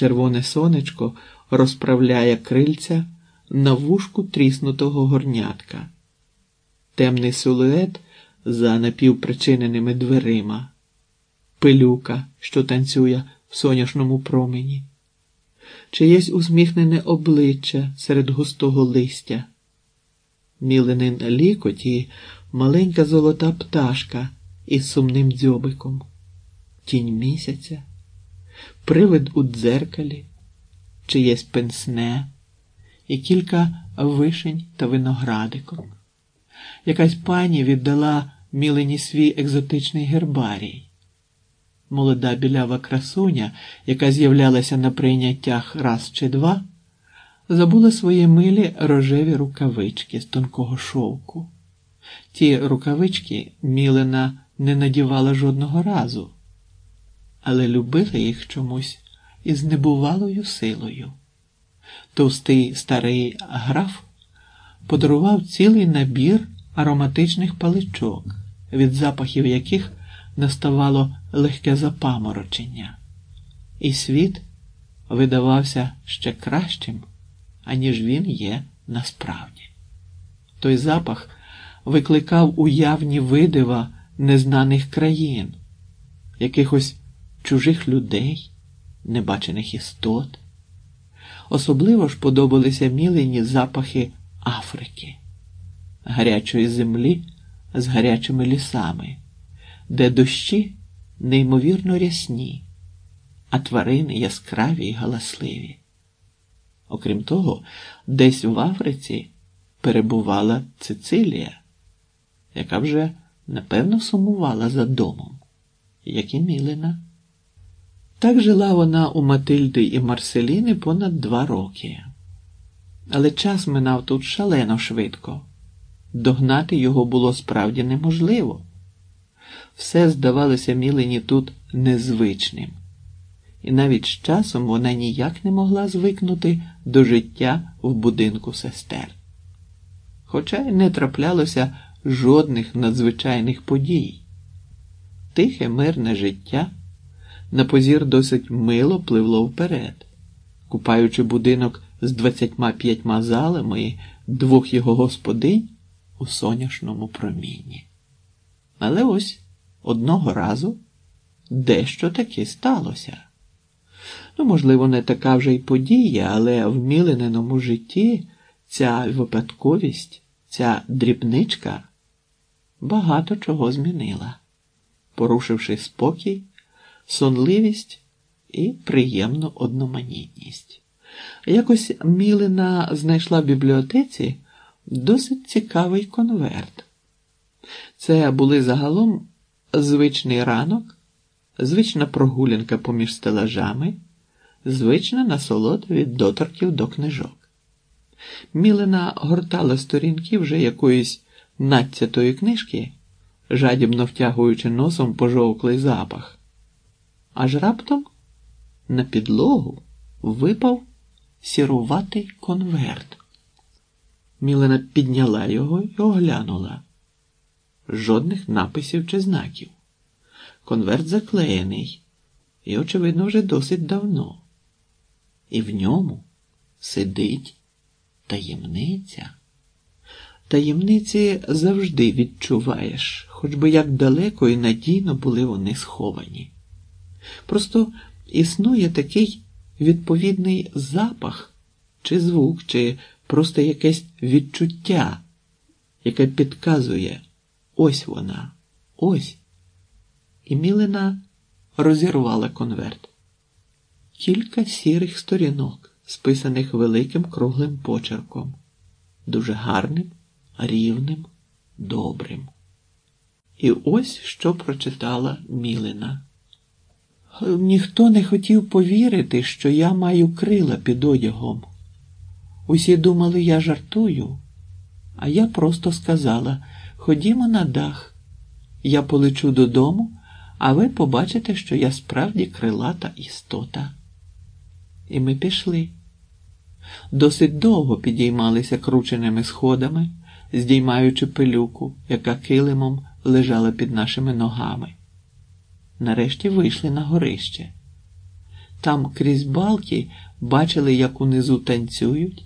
Червоне сонечко розправляє крильця на вушку тріснутого горнятка, темний силует за напівпричиненими дверима, пилюка, що танцює в соняшному промені, чиєсь усміхнене обличчя серед густого листя, міленин лікоть і маленька золота пташка із сумним дзьобиком, тінь місяця, привид у дзеркалі, чиєсь пенсне і кілька вишень та виноградиком. Якась пані віддала мілені свій екзотичний гербарій. Молода білява красуня, яка з'являлася на прийняттях раз чи два, забула свої милі рожеві рукавички з тонкого шовку. Ті рукавички Мілена не надівала жодного разу, але любила їх чомусь із небувалою силою. Товстий старий граф подарував цілий набір ароматичних паличок, від запахів яких наставало легке запаморочення, і світ видавався ще кращим, аніж він є насправді. Той запах викликав уявні видива незнаних країн, якихось чужих людей, небачених істот. Особливо ж подобалися мілені запахи Африки, гарячої землі з гарячими лісами, де дощі неймовірно рясні, а тварини яскраві й галасливі. Окрім того, десь в Африці перебувала Цицилія, яка вже напевно сумувала за домом, як і Мілина. Так жила вона у Матильди і Марселіни понад два роки. Але час минав тут шалено швидко. Догнати його було справді неможливо. Все здавалося Мілині тут незвичним, і навіть з часом вона ніяк не могла звикнути до життя в будинку сестер. Хоча й не траплялося жодних надзвичайних подій. Тихе мирне життя на позір досить мило пливло вперед, купаючи будинок з двадцятьма п'ятьма залами і двох його господинь у соняшному промінні. Але ось одного разу дещо таки сталося. Ну, можливо, не така вже й подія, але в мілененому житті ця випадковість, ця дрібничка багато чого змінила, порушивши спокій сонливість і приємну одноманітність. Якось Мілина знайшла в бібліотеці досить цікавий конверт. Це були загалом звичний ранок, звична прогулянка поміж стелажами, звична насолода від доторків до книжок. Мілина гортала сторінки вже якоїсь надцятої книжки, жадібно втягуючи носом пожовклий запах аж раптом на підлогу випав сіруватий конверт. Мілена підняла його і оглянула. Жодних написів чи знаків. Конверт заклеєний і, очевидно, вже досить давно. І в ньому сидить таємниця. Таємниці завжди відчуваєш, хоч би як далеко і надійно були вони сховані. Просто існує такий відповідний запах, чи звук, чи просто якесь відчуття, яке підказує ось вона, ось. І Мілина розірвала конверт. Кілька сірих сторінок, списаних великим круглим почерком, дуже гарним, рівним, добрим. І ось що прочитала Мілина. Ніхто не хотів повірити, що я маю крила під одягом. Усі думали, я жартую, а я просто сказала ходімо на дах, я полечу додому, а ви побачите, що я справді крилата істота. І ми пішли. Досить довго підіймалися крученими сходами, здіймаючи пилюку, яка килимом лежала під нашими ногами нарешті вийшли на горище. там крізь балки бачили, як унизу танцюють,